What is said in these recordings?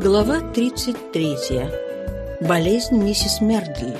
Глава 33. Болезнь миссис Мердли.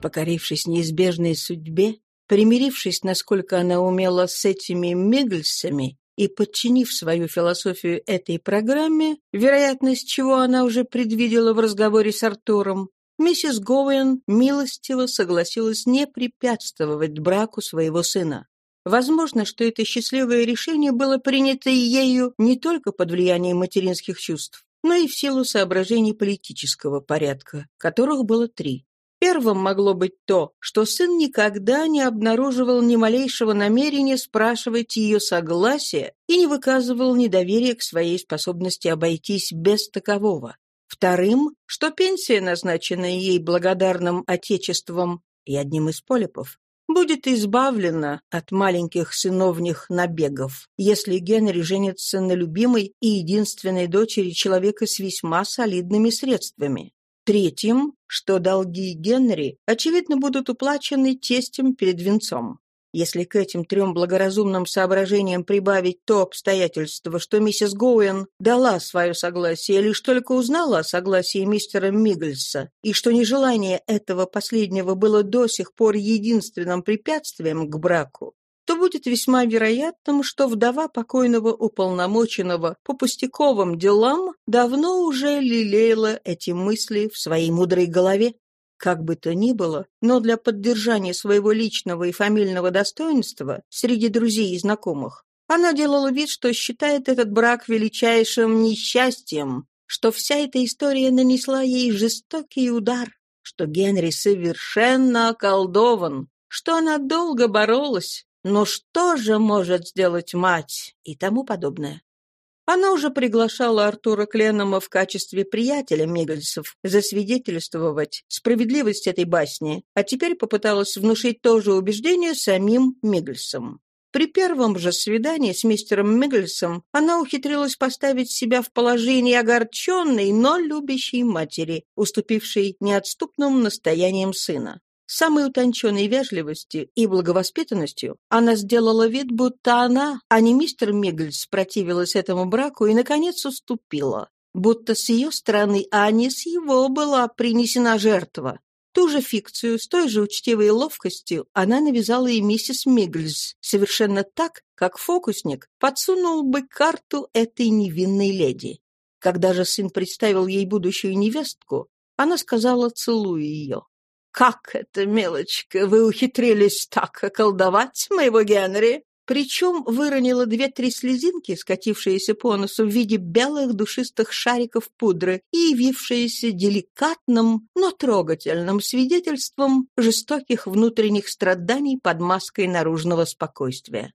Покорившись неизбежной судьбе, примирившись, насколько она умела с этими Миггельсами и подчинив свою философию этой программе, вероятность чего она уже предвидела в разговоре с Артуром, миссис Гоуэн милостиво согласилась не препятствовать браку своего сына. Возможно, что это счастливое решение было принято ею не только под влиянием материнских чувств, но и в силу соображений политического порядка, которых было три. Первым могло быть то, что сын никогда не обнаруживал ни малейшего намерения спрашивать ее согласия и не выказывал недоверия к своей способности обойтись без такового. Вторым, что пенсия, назначенная ей благодарным отечеством и одним из полипов, будет избавлена от маленьких сыновних набегов, если Генри женится на любимой и единственной дочери человека с весьма солидными средствами. Третьим, что долги Генри, очевидно, будут уплачены тестем перед венцом. Если к этим трем благоразумным соображениям прибавить то обстоятельство, что миссис Гоуэн дала свое согласие, лишь только узнала о согласии мистера Миггельса, и что нежелание этого последнего было до сих пор единственным препятствием к браку, то будет весьма вероятным, что вдова покойного уполномоченного по пустяковым делам давно уже лелеяла эти мысли в своей мудрой голове. Как бы то ни было, но для поддержания своего личного и фамильного достоинства среди друзей и знакомых она делала вид, что считает этот брак величайшим несчастьем, что вся эта история нанесла ей жестокий удар, что Генри совершенно околдован, что она долго боролась, но что же может сделать мать и тому подобное. Она уже приглашала Артура Кленома в качестве приятеля Мигельсов засвидетельствовать справедливость этой басни, а теперь попыталась внушить то же убеждение самим Мигельсам. При первом же свидании с мистером Мигельсом она ухитрилась поставить себя в положение огорченной, но любящей матери, уступившей неотступным настояниям сына самой утонченной вежливостью и благовоспитанностью она сделала вид, будто она, а не мистер Миггельс, противилась этому браку и, наконец, уступила. Будто с ее стороны, а не с его, была принесена жертва. Ту же фикцию с той же учтивой ловкостью она навязала и миссис Миггельс, совершенно так, как фокусник подсунул бы карту этой невинной леди. Когда же сын представил ей будущую невестку, она сказала, целуя ее. «Как это, мелочка, вы ухитрились так околдовать моего Генри?» Причем выронила две-три слезинки, скатившиеся по носу в виде белых душистых шариков пудры и явившиеся деликатным, но трогательным свидетельством жестоких внутренних страданий под маской наружного спокойствия.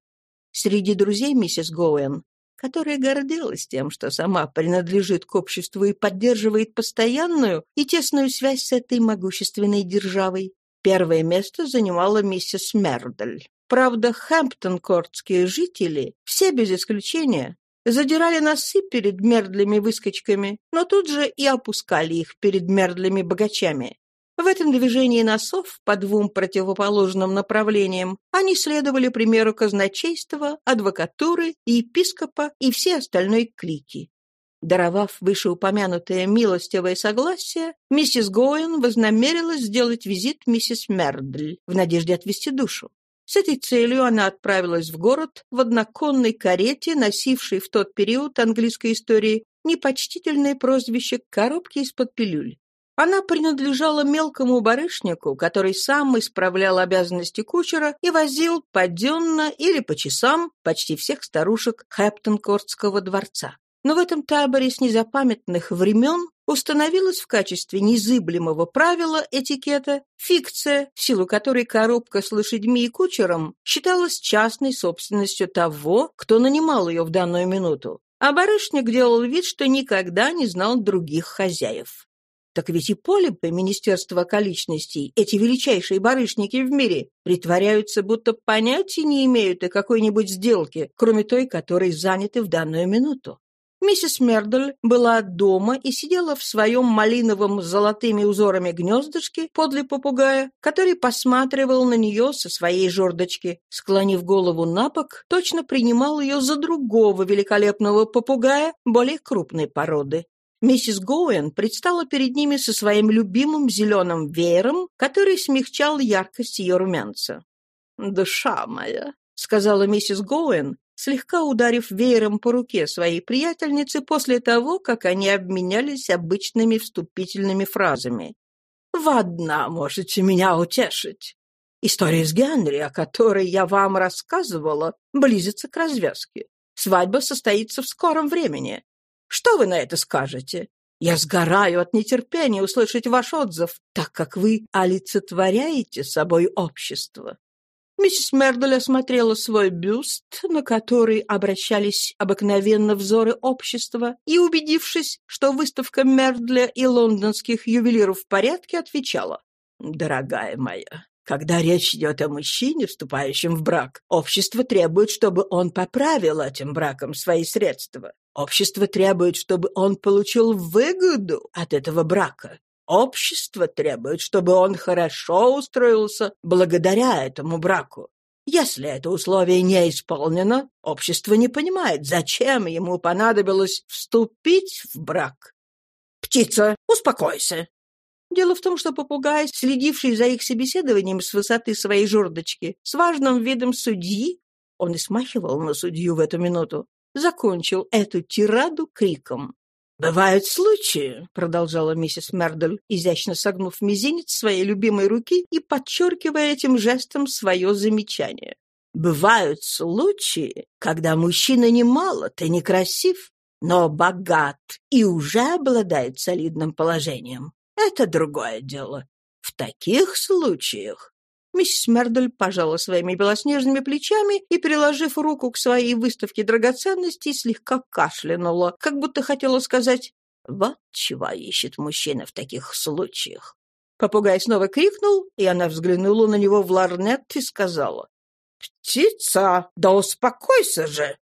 Среди друзей миссис Гоуэн которая гордилась тем, что сама принадлежит к обществу и поддерживает постоянную и тесную связь с этой могущественной державой. Первое место занимала миссис Мердель. Правда, хэмптон-кортские жители, все без исключения, задирали носы перед мердлями выскочками, но тут же и опускали их перед мердлями богачами. В этом движении носов по двум противоположным направлениям они следовали примеру казначейства, адвокатуры, епископа и всей остальной клики. Даровав вышеупомянутое милостивое согласие, миссис Гоуэн вознамерилась сделать визит миссис Мердль в надежде отвести душу. С этой целью она отправилась в город в одноконной карете, носившей в тот период английской истории непочтительное прозвище «коробки из-под пилюль». Она принадлежала мелкому барышнику, который сам исправлял обязанности кучера и возил поденно или по часам почти всех старушек Хэптонкортского дворца. Но в этом таборе с незапамятных времен установилась в качестве незыблемого правила этикета фикция, в силу которой коробка с лошадьми и кучером считалась частной собственностью того, кто нанимал ее в данную минуту. А барышник делал вид, что никогда не знал других хозяев. Так ведь и полипы Министерства околичностей, эти величайшие барышники в мире, притворяются, будто понятия не имеют о какой-нибудь сделке, кроме той, которой заняты в данную минуту. Миссис Мердель была дома и сидела в своем малиновом с золотыми узорами гнездышке подле попугая, который посматривал на нее со своей жердочки. Склонив голову на бок, точно принимал ее за другого великолепного попугая, более крупной породы. Миссис Гоуэн предстала перед ними со своим любимым зеленым веером, который смягчал яркость ее румянца. «Душа моя», — сказала миссис Гоуэн, слегка ударив веером по руке своей приятельницы после того, как они обменялись обычными вступительными фразами. «Вы одна можете меня утешить. История с Генри, о которой я вам рассказывала, близится к развязке. Свадьба состоится в скором времени. Что вы на это скажете? Я сгораю от нетерпения услышать ваш отзыв, так как вы олицетворяете собой общество. Миссис Мердель осмотрела свой бюст, на который обращались обыкновенно взоры общества, и, убедившись, что выставка Мердля и лондонских ювелиров в порядке, отвечала. «Дорогая моя, когда речь идет о мужчине, вступающем в брак, общество требует, чтобы он поправил этим браком свои средства. Общество требует, чтобы он получил выгоду от этого брака. Общество требует, чтобы он хорошо устроился благодаря этому браку. Если это условие не исполнено, общество не понимает, зачем ему понадобилось вступить в брак. «Птица, успокойся!» Дело в том, что попугай, следивший за их собеседованием с высоты своей жердочки, с важным видом судьи, он и смахивал на судью в эту минуту, закончил эту тираду криком. «Бывают случаи», — продолжала миссис Мердель, изящно согнув мизинец своей любимой руки и подчеркивая этим жестом свое замечание. «Бывают случаи, когда мужчина не молод и некрасив, но богат и уже обладает солидным положением. Это другое дело. В таких случаях Миссис Мердель пожала своими белоснежными плечами и, приложив руку к своей выставке драгоценностей, слегка кашлянула, как будто хотела сказать «Вот чего ищет мужчина в таких случаях». Попугай снова крикнул, и она взглянула на него в ларнет и сказала «Птица, да успокойся же!»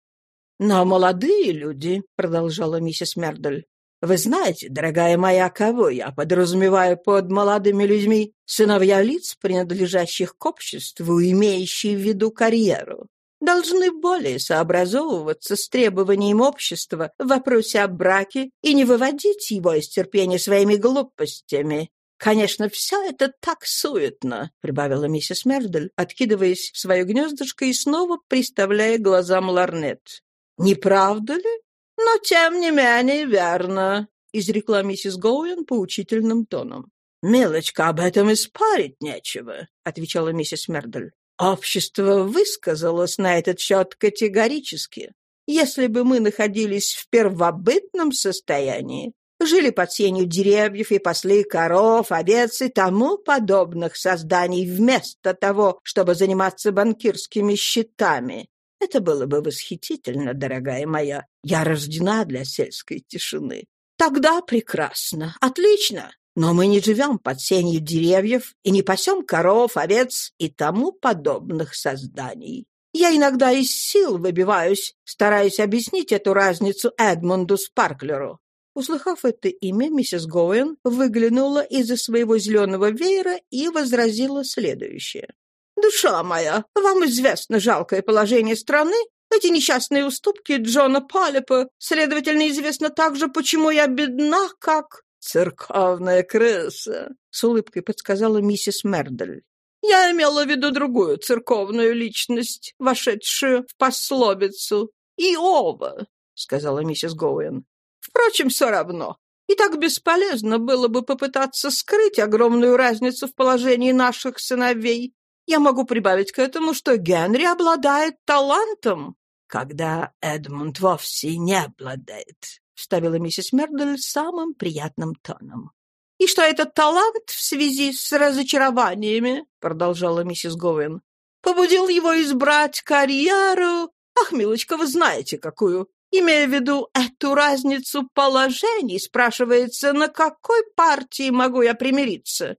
«Но молодые люди», — продолжала миссис Мердель, вы знаете, дорогая моя, кого я подразумеваю под молодыми людьми? Сыновья лиц, принадлежащих к обществу, имеющие в виду карьеру. Должны более сообразовываться с требованием общества в вопросе о браке и не выводить его из терпения своими глупостями. «Конечно, все это так суетно», — прибавила миссис Мердель, откидываясь в свое гнездышко и снова приставляя глазам ларнет. «Не правда ли? «Но тем не менее верно», — изрекла миссис Гоуэн поучительным тоном. «Милочка, об этом и спорить нечего», — отвечала миссис Мердель. «Общество высказалось на этот счет категорически. Если бы мы находились в первобытном состоянии, жили под сенью деревьев и пасли коров, овец и тому подобных созданий вместо того, чтобы заниматься банкирскими счетами, это было бы восхитительно, дорогая моя. Я рождена для сельской тишины. Тогда прекрасно, отлично. Но мы не живем под сенью деревьев и не пасем коров, овец и тому подобных созданий. Я иногда из сил выбиваюсь, стараясь объяснить эту разницу Эдмунду Спарклеру. Услыхав это имя, миссис Гоуэн выглянула из-за своего зеленого веера и возразила следующее. Душа моя, вам известно жалкое положение страны, эти несчастные уступки Джона Палепа, следовательно, известно также, почему я бедна, как церковная крыса, с улыбкой подсказала миссис Мердель. Я имела в виду другую церковную личность, вошедшую в пословицу. Иова, сказала миссис Гоуэн. Впрочем, все равно. И так бесполезно было бы попытаться скрыть огромную разницу в положении наших сыновей. Я могу прибавить к этому, что Генри обладает талантом, когда Эдмунд вовсе не обладает, — вставила миссис Мердель самым приятным тоном. «И что этот талант в связи с разочарованиями, — продолжала миссис Говен, — побудил его избрать карьеру... Ах, милочка, вы знаете, какую. Имея в виду эту разницу положений, спрашивается, на какой партии могу я примириться?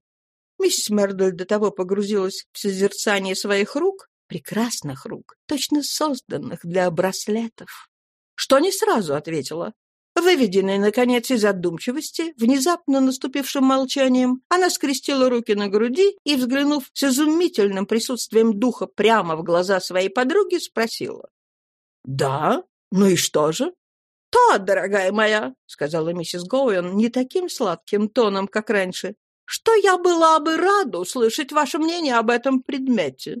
Миссис Мердель до того погрузилась в созерцание своих рук, прекрасных рук, точно созданных для браслетов, что не сразу ответила. Выведенная, наконец, из задумчивости, внезапно наступившим молчанием, она скрестила руки на груди и, взглянув с изумительным присутствием духа прямо в глаза своей подруги, спросила. «Да? Ну и что же?» «То, дорогая моя», — сказала миссис Гоуэн не таким сладким тоном, как раньше, «что я была бы рада услышать ваше мнение об этом предмете».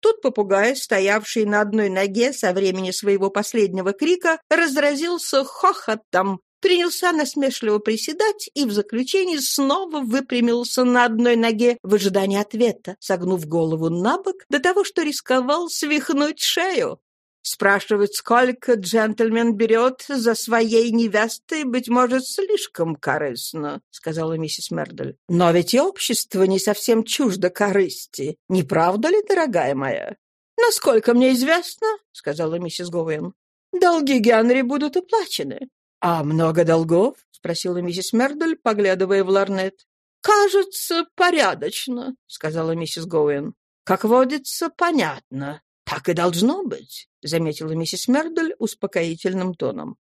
Тут попугай, стоявший на одной ноге со времени своего последнего крика, разразился хохотом, принялся насмешливо приседать и в заключении снова выпрямился на одной ноге в ожидании ответа, согнув голову на бок до того, что рисковал свихнуть шею. Спрашивать, сколько джентльмен берет за своей невестой, быть может, слишком корыстно, — сказала миссис Мердель. Но ведь и общество не совсем чуждо корысти. Не правда ли, дорогая моя? Насколько мне известно, — сказала миссис Гоуэн, — долги Генри будут уплачены. А много долгов? — спросила миссис Мердель, поглядывая в ларнет. «Кажется, порядочно», — сказала миссис Гоуэн. «Как водится, понятно. Так и должно быть заметила миссис Мердель успокоительным тоном.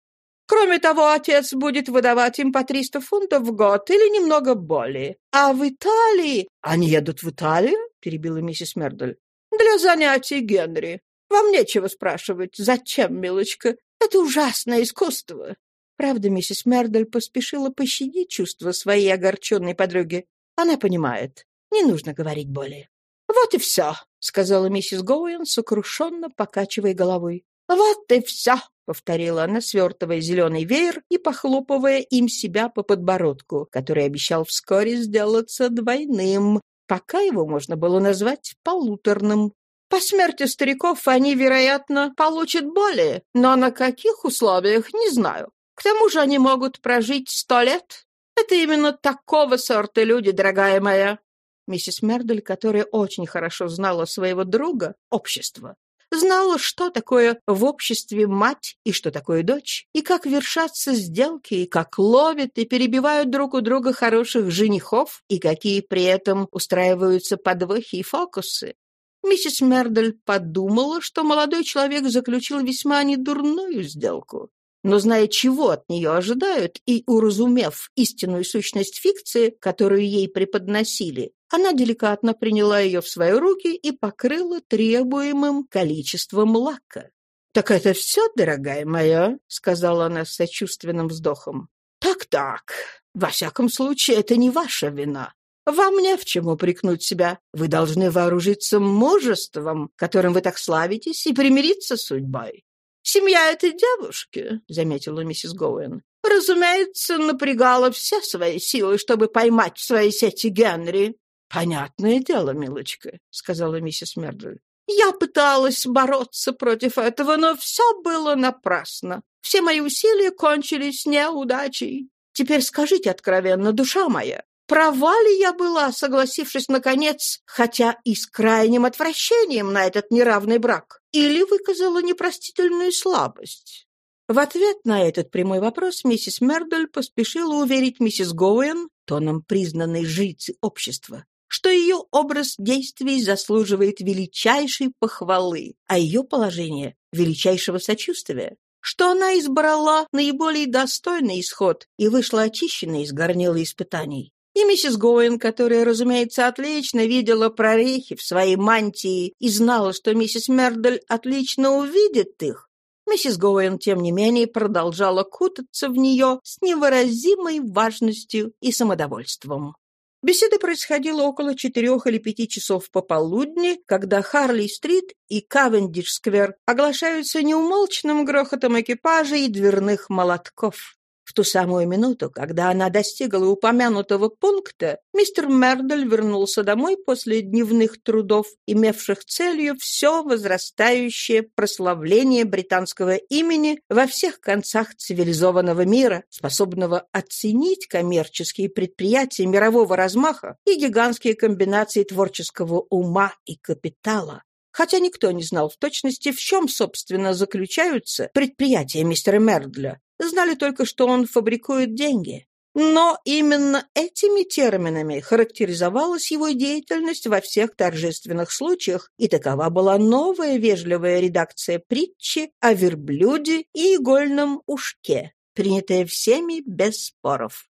Кроме того, отец будет выдавать им по 300 фунтов в год или немного более. А в Италии... Они едут в Италию? Перебила миссис Мердель. Для занятий Генри. Вам нечего спрашивать. Зачем, милочка? Это ужасное искусство. Правда, миссис Мердель поспешила пощадить чувства своей огорченной подруги. Она понимает. Не нужно говорить более. «Вот и все», — сказала миссис Гоуэн, сокрушенно покачивая головой. «Вот и все», — повторила она, свертывая зеленый веер и похлопывая им себя по подбородку, который обещал вскоре сделаться двойным, пока его можно было назвать полуторным. По смерти стариков они, вероятно, получат более, но на каких условиях, не знаю. К тому же они могут прожить сто лет. Это именно такого сорта люди, дорогая моя. Миссис Мердель, которая очень хорошо знала своего друга, общество, знала, что такое в обществе мать и что такое дочь, и как вершатся сделки, и как ловят и перебивают друг у друга хороших женихов, и какие при этом устраиваются подвохи и фокусы. Миссис Мердель подумала, что молодой человек заключил весьма недурную сделку. Но зная, чего от нее ожидают, и уразумев истинную сущность фикции, которую ей преподносили, она деликатно приняла ее в свои руки и покрыла требуемым количеством лака. «Так это все, дорогая моя?» — сказала она с сочувственным вздохом. «Так-так. Во всяком случае, это не ваша вина. Вам не в чем упрекнуть себя. Вы должны вооружиться мужеством, которым вы так славитесь, и примириться с судьбой. «Семья этой девушки», — заметила миссис Гоуэн, «разумеется, напрягала все свои силы, чтобы поймать в своей сети Генри». «Понятное дело, милочка», — сказала миссис Мердель. «Я пыталась бороться против этого, но все было напрасно. Все мои усилия кончились неудачей. Теперь скажите откровенно, душа моя, Права ли я была, согласившись, наконец, хотя и с крайним отвращением на этот неравный брак? Или выказала непростительную слабость? В ответ на этот прямой вопрос миссис Мердель поспешила уверить миссис Гоуэн, тоном признанной жрицы общества, что ее образ действий заслуживает величайшей похвалы, а ее положение — величайшего сочувствия, что она избрала наиболее достойный исход и вышла очищенной из горнила испытаний. И миссис Гоуэн, которая, разумеется, отлично видела прорехи в своей мантии и знала, что миссис Мердель отлично увидит их, миссис Гоуэн, тем не менее, продолжала кутаться в нее с невыразимой важностью и самодовольством. Беседа происходила около четырех или пяти часов пополудни, когда Харли-стрит и Кавендиш-сквер оглашаются неумолчным грохотом экипажей и дверных молотков. В ту самую минуту, когда она достигла упомянутого пункта, мистер Мердель вернулся домой после дневных трудов, имевших целью все возрастающее прославление британского имени во всех концах цивилизованного мира, способного оценить коммерческие предприятия мирового размаха и гигантские комбинации творческого ума и капитала. Хотя никто не знал в точности, в чем, собственно, заключаются предприятия мистера Мердля, знали только, что он фабрикует деньги. Но именно этими терминами характеризовалась его деятельность во всех торжественных случаях, и такова была новая вежливая редакция притчи о верблюде и игольном ушке. принятое всеми без споров.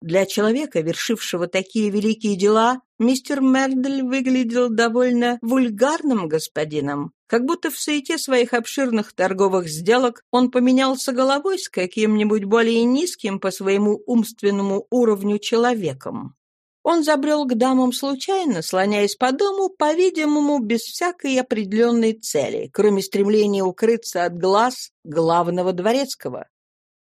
Для человека, вершившего такие великие дела, мистер Мердель выглядел довольно вульгарным господином, как будто в суете своих обширных торговых сделок он поменялся головой с каким-нибудь более низким по своему умственному уровню человеком. Он забрел к дамам случайно, слоняясь по дому, по-видимому, без всякой определенной цели, кроме стремления укрыться от глаз главного дворецкого.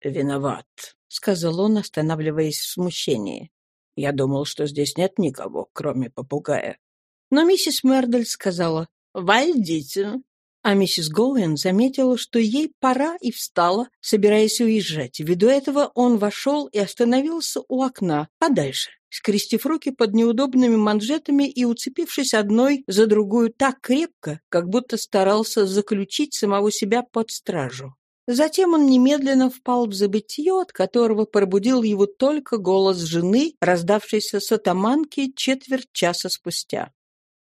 «Виноват», — сказал он, останавливаясь в смущении. «Я думал, что здесь нет никого, кроме попугая». Но миссис Мердель сказала «Войдите». А миссис Гоуэн заметила, что ей пора и встала, собираясь уезжать. Ввиду этого он вошел и остановился у окна, подальше, скрестив руки под неудобными манжетами и уцепившись одной за другую так крепко, как будто старался заключить самого себя под стражу. Затем он немедленно впал в забытье, от которого пробудил его только голос жены, раздавшийся с атаманки четверть часа спустя.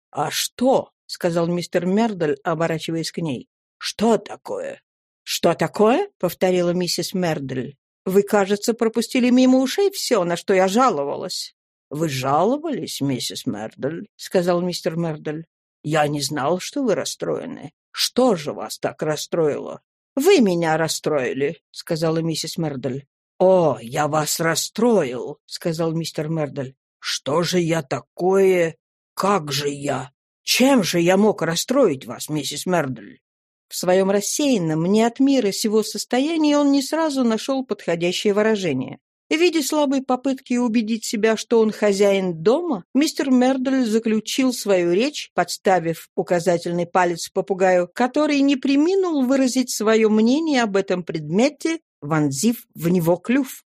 «А что?» — сказал мистер Мердель, оборачиваясь к ней. «Что такое?» «Что такое?» — повторила миссис Мердель. «Вы, кажется, пропустили мимо ушей все, на что я жаловалась». «Вы жаловались, миссис Мердель?» — сказал мистер Мердель. «Я не знал, что вы расстроены. Что же вас так расстроило?» «Вы меня расстроили», — сказала миссис Мердель. «О, я вас расстроил», — сказал мистер Мердель. «Что же я такое? Как же я? Чем же я мог расстроить вас, миссис Мердель?» В своем рассеянном, не от мира сего состоянии он не сразу нашел подходящее выражение. Видя слабые попытки убедить себя, что он хозяин дома, мистер Мердель заключил свою речь, подставив указательный палец попугаю, который не приминул выразить свое мнение об этом предмете, вонзив в него клюв.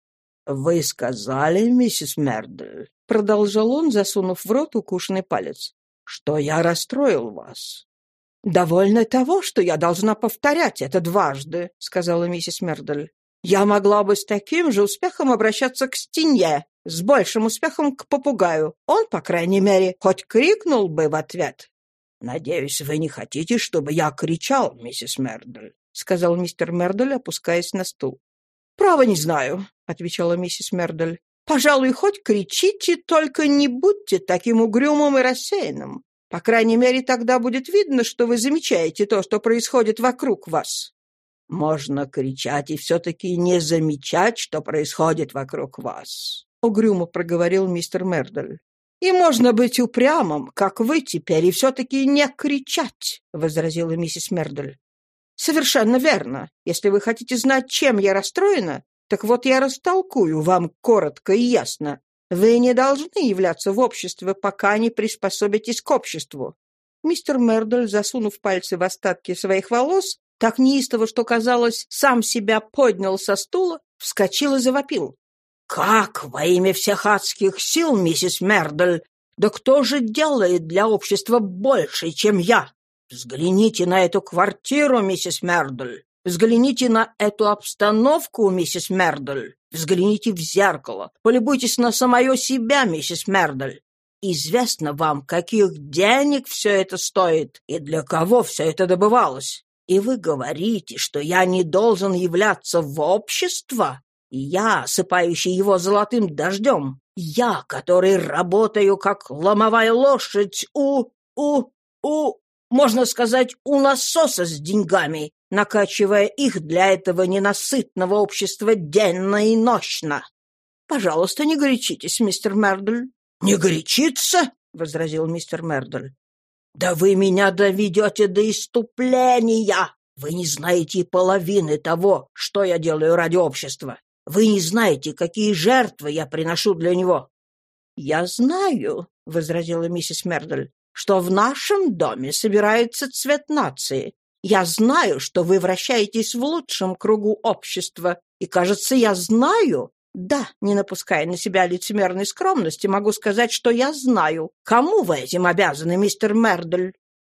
«Вы сказали, миссис Мердель», — продолжал он, засунув в рот укушенный палец, — «что я расстроил вас». «Довольно того, что я должна повторять это дважды», — сказала миссис Мердель. Я могла бы с таким же успехом обращаться к стенье, с большим успехом к попугаю. Он, по крайней мере, хоть крикнул бы в ответ. «Надеюсь, вы не хотите, чтобы я кричал, миссис Мердель», — сказал мистер Мердель, опускаясь на стул. «Право не знаю», — отвечала миссис Мердель. «Пожалуй, хоть кричите, только не будьте таким угрюмым и рассеянным. По крайней мере, тогда будет видно, что вы замечаете то, что происходит вокруг вас». Можно кричать и все-таки не замечать, что происходит вокруг вас», — угрюмо проговорил мистер Мердель. «И можно быть упрямым, как вы теперь, и все-таки не кричать», — возразила миссис Мердель. «Совершенно верно. Если вы хотите знать, чем я расстроена, так вот я растолкую вам коротко и ясно. Вы не должны являться в обществе, пока не приспособитесь к обществу». Мистер Мердель, засунув пальцы в остатки своих волос, так неистово, что, казалось, сам себя поднял со стула, вскочил и завопил. «Как во имя всех адских сил, миссис Мердель? Да кто же делает для общества больше, чем я? Взгляните на эту квартиру, миссис Мердель. Взгляните на эту обстановку, миссис Мердель. Взгляните в зеркало. Полюбуйтесь на самое себя, миссис Мердель. Известно вам, каких денег все это стоит и для кого все это добывалось. И вы говорите, что я не должен являться в общество? Я, осыпающий его золотым дождем? Я, который работаю как ломовая лошадь у... у... у... можно сказать, у насоса с деньгами, накачивая их для этого ненасытного общества денно и нощно. Пожалуйста, не горячитесь, мистер Мердель. — Не горячиться? — возразил мистер Мердель. «Да вы меня доведете до иступления! Вы не знаете половины того, что я делаю ради общества. Вы не знаете, какие жертвы я приношу для него». «Я знаю», — возразила миссис Мердель, «что в нашем доме собирается цвет нации. Я знаю, что вы вращаетесь в лучшем кругу общества, и, кажется, я знаю, да, не напуская на себя лицемерной скромности, могу сказать, что я знаю, кому вы этим обязаны, мистер Мердель.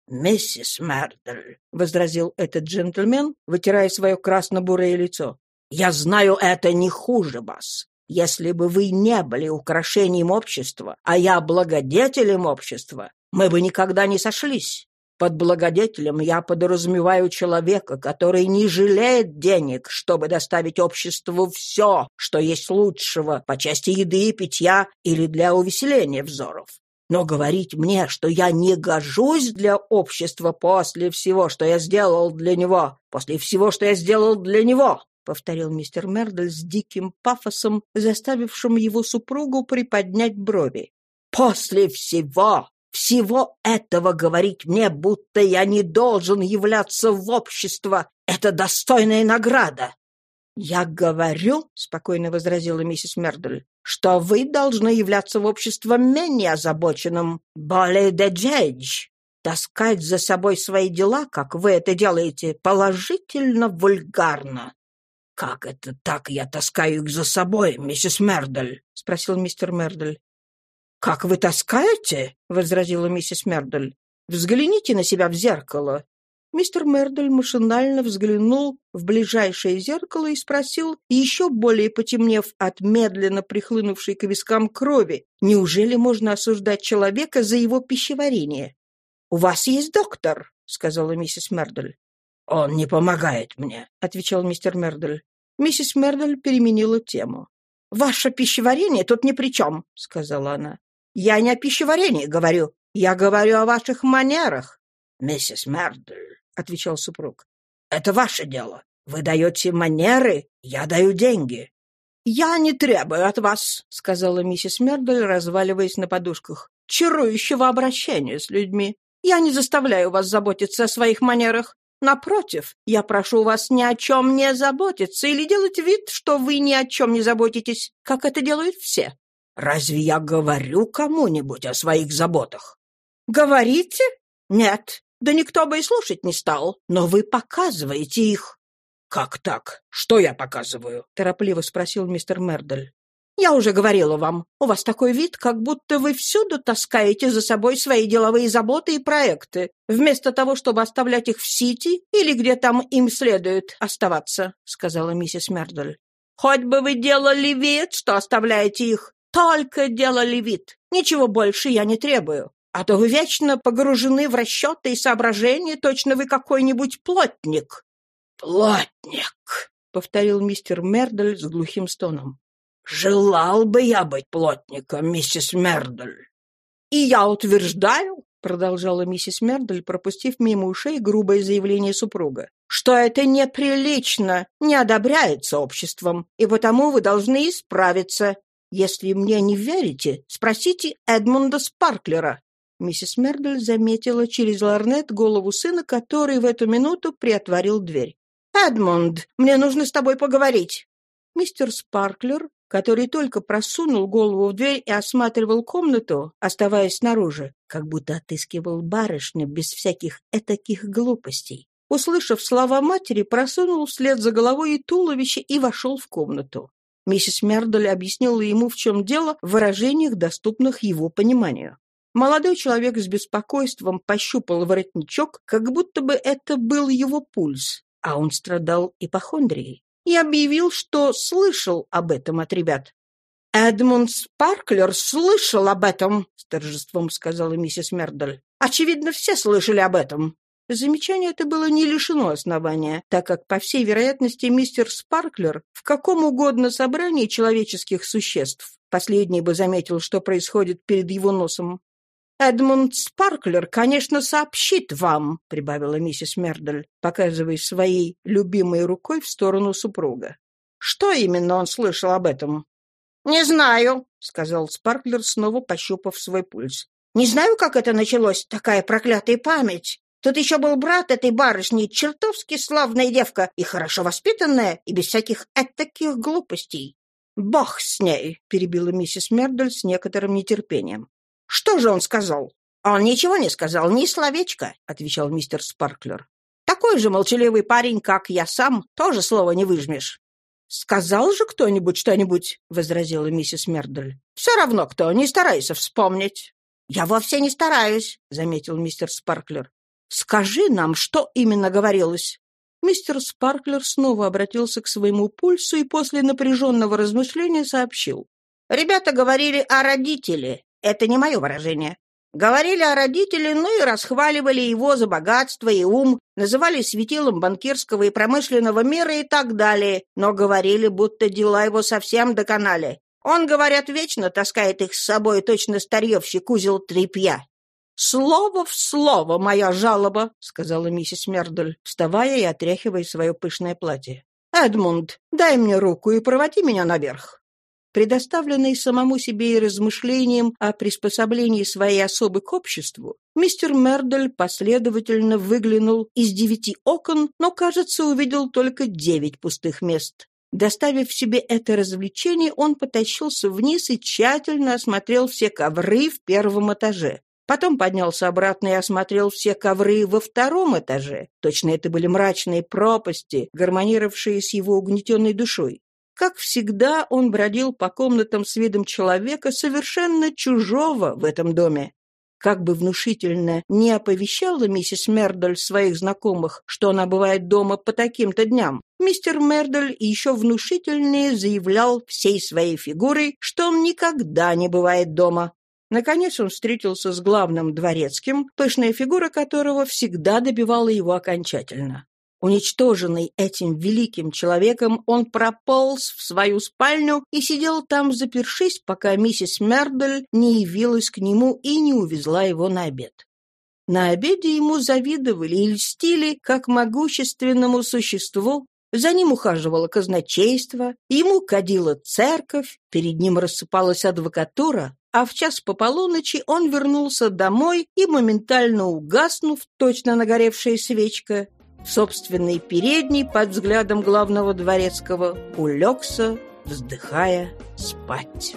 «Миссис Мердель», — возразил этот джентльмен, вытирая свое красно-бурое лицо, — «я знаю это не хуже вас. Если бы вы не были украшением общества, а я благодетелем общества, мы бы никогда не сошлись. Под благодетелем я подразумеваю человека, который не жалеет денег, чтобы доставить обществу все, что есть лучшего по части еды и питья или для увеселения взоров. Но говорить мне, что я не гожусь для общества после всего, что я сделал для него, после всего, что я сделал для него, — повторил мистер Мердель с диким пафосом, заставившим его супругу приподнять брови. «После всего! Всего этого говорить мне, будто я не должен являться в общество. Это достойная награда. «Я говорю, — спокойно возразила миссис Мердель, — что вы должны являться в общество менее озабоченным, более деджедж. Таскать за собой свои дела, как вы это делаете, положительно вульгарно. «Как это так я таскаю их за собой, миссис Мердель?» — спросил мистер Мердель. «Как вы таскаете?» — возразила миссис Мердель. «Взгляните на себя в зеркало». Мистер Мердель машинально взглянул в ближайшее зеркало и спросил, еще более потемнев от медленно прихлынувшей к вискам крови, неужели можно осуждать человека за его пищеварение? «У вас есть доктор», — сказала миссис Мердель. «Он не помогает мне», — отвечал мистер Мердель. Миссис Мердель переменила тему. «Ваше пищеварение тут ни при чем», — сказала она. Я не о пищеварении говорю. Я говорю о ваших манерах. Миссис Мердель, — отвечал супруг, — это ваше дело. Вы даете манеры, я даю деньги. «Я не требую от вас», — сказала миссис Мердель, разваливаясь на подушках, — «чарующего обращения с людьми. Я не заставляю вас заботиться о своих манерах. Напротив, я прошу вас ни о чем не заботиться или делать вид, что вы ни о чем не заботитесь, как это делают все. Разве я говорю кому-нибудь о своих заботах? Говорите? Нет. Да никто бы и слушать не стал. Но вы показываете их. Как так? Что я показываю? Торопливо спросил мистер Мердель. Я уже говорила вам, у вас такой вид, как будто вы всюду таскаете за собой свои деловые заботы и проекты, вместо того, чтобы оставлять их в Сити или где там им следует оставаться», — сказала миссис Мердель. «Хоть бы вы делали вид, что оставляете их, только делали вид. Ничего больше я не требую. А то вы вечно погружены в расчеты и соображения, точно вы какой-нибудь плотник». «Плотник», — повторил мистер Мердель с глухим стоном. «Желал бы я быть плотником, миссис Мердель». «И я утверждаю, — продолжала миссис Мердель, пропустив мимо ушей грубое заявление супруга, что это неприлично, не одобряется обществом, и потому вы должны исправиться. Если мне не верите, спросите Эдмунда Спарклера». Миссис Мердель заметила через ларнет голову сына, который в эту минуту приотворил дверь. «Эдмунд, мне нужно с тобой поговорить». Мистер Спарклер, который только просунул голову в дверь и осматривал комнату, оставаясь снаружи, как будто отыскивал барышню без всяких этаких глупостей. Услышав слова матери, просунул вслед за головой и туловище и вошел в комнату. Миссис Мердоль объяснила ему, в чем дело, в выражениях, доступных его пониманию. Молодой человек с беспокойством пощупал воротничок, как будто бы это был его пульс, а он страдал ипохондрией, и объявил, что слышал об этом от ребят. «Эдмунд Спарклер слышал об этом», — с торжеством сказала миссис Мердоль. «Очевидно, все слышали об этом. Замечание это было не лишено основания, так как, по всей вероятности, мистер Спарклер в каком угодно собрании человеческих существ, последний бы заметил, что происходит перед его носом. «Эдмунд Спарклер, конечно, сообщит вам», — прибавила миссис Мердель, показывая своей любимой рукой в сторону супруга. «Что именно он слышал об этом?» «Не знаю», — сказал Спарклер, снова пощупав свой пульс. «Не знаю, как это началось, такая проклятая память. Тут еще был брат этой барышни, чертовски славная девка, и хорошо воспитанная, и без всяких таких глупостей. «Бог с ней!» — перебила миссис Мердель с некоторым нетерпением. «Что же он сказал?» «Он ничего не сказал, ни словечко», — отвечал мистер Спарклер. «Такой же молчаливый парень, как я сам, тоже слова не выжмешь». «Сказал же кто-нибудь что-нибудь?» — возразила миссис Мердель. «Все равно кто, не старайся вспомнить». «Я вовсе не стараюсь», — заметил мистер Спарклер. Скажи нам, что именно говорилось?» Мистер Спарклер снова обратился к своему пульсу и после напряженного размышления сообщил. «Ребята говорили о родителе. Это не мое выражение. Говорили о родителе, ну и расхваливали его за богатство и ум, называли светилом банкирского и промышленного мира и так далее, но говорили, будто дела его совсем доконали. Он, говорят, вечно таскает их с собой, точно старьевщик узел тряпья. «Слово в слово моя жалоба», — сказала миссис Мердоль, вставая и отряхивая свое пышное платье. «Эдмунд, дай мне руку и проводи меня наверх». Предоставленный самому себе и размышлениям о приспособлении своей особы к обществу, мистер Мердоль последовательно выглянул из девяти окон, но, кажется, увидел только девять пустых мест. Доставив себе это развлечение, он потащился вниз и тщательно осмотрел все ковры в первом этаже. Потом поднялся обратно и осмотрел все ковры во втором этаже. Точно это были мрачные пропасти, гармонировавшие с его угнетенной душой. Как всегда, он бродил по комнатам с видом человека, совершенно чужого в этом доме. Как бы внушительно не оповещала миссис Мердоль своих знакомых, что она бывает дома по таким-то дням, мистер Мердоль еще внушительнее заявлял всей своей фигурой, что он никогда не бывает дома. Наконец он встретился с главным дворецким, пышная фигура которого всегда добивала его окончательно. Уничтоженный этим великим человеком, он прополз в свою спальню и сидел там, запершись, пока миссис Мердель не явилась к нему и не увезла его на обед. На обеде ему завидовали и льстили, как могущественному существу, за ним ухаживало казначейство, ему кадила церковь, перед ним рассыпалась адвокатура, а в час по полуночи он вернулся домой и, моментально угаснув, точно нагоревшая свечка, в собственной передней под взглядом главного дворецкого улегся, вздыхая, спать.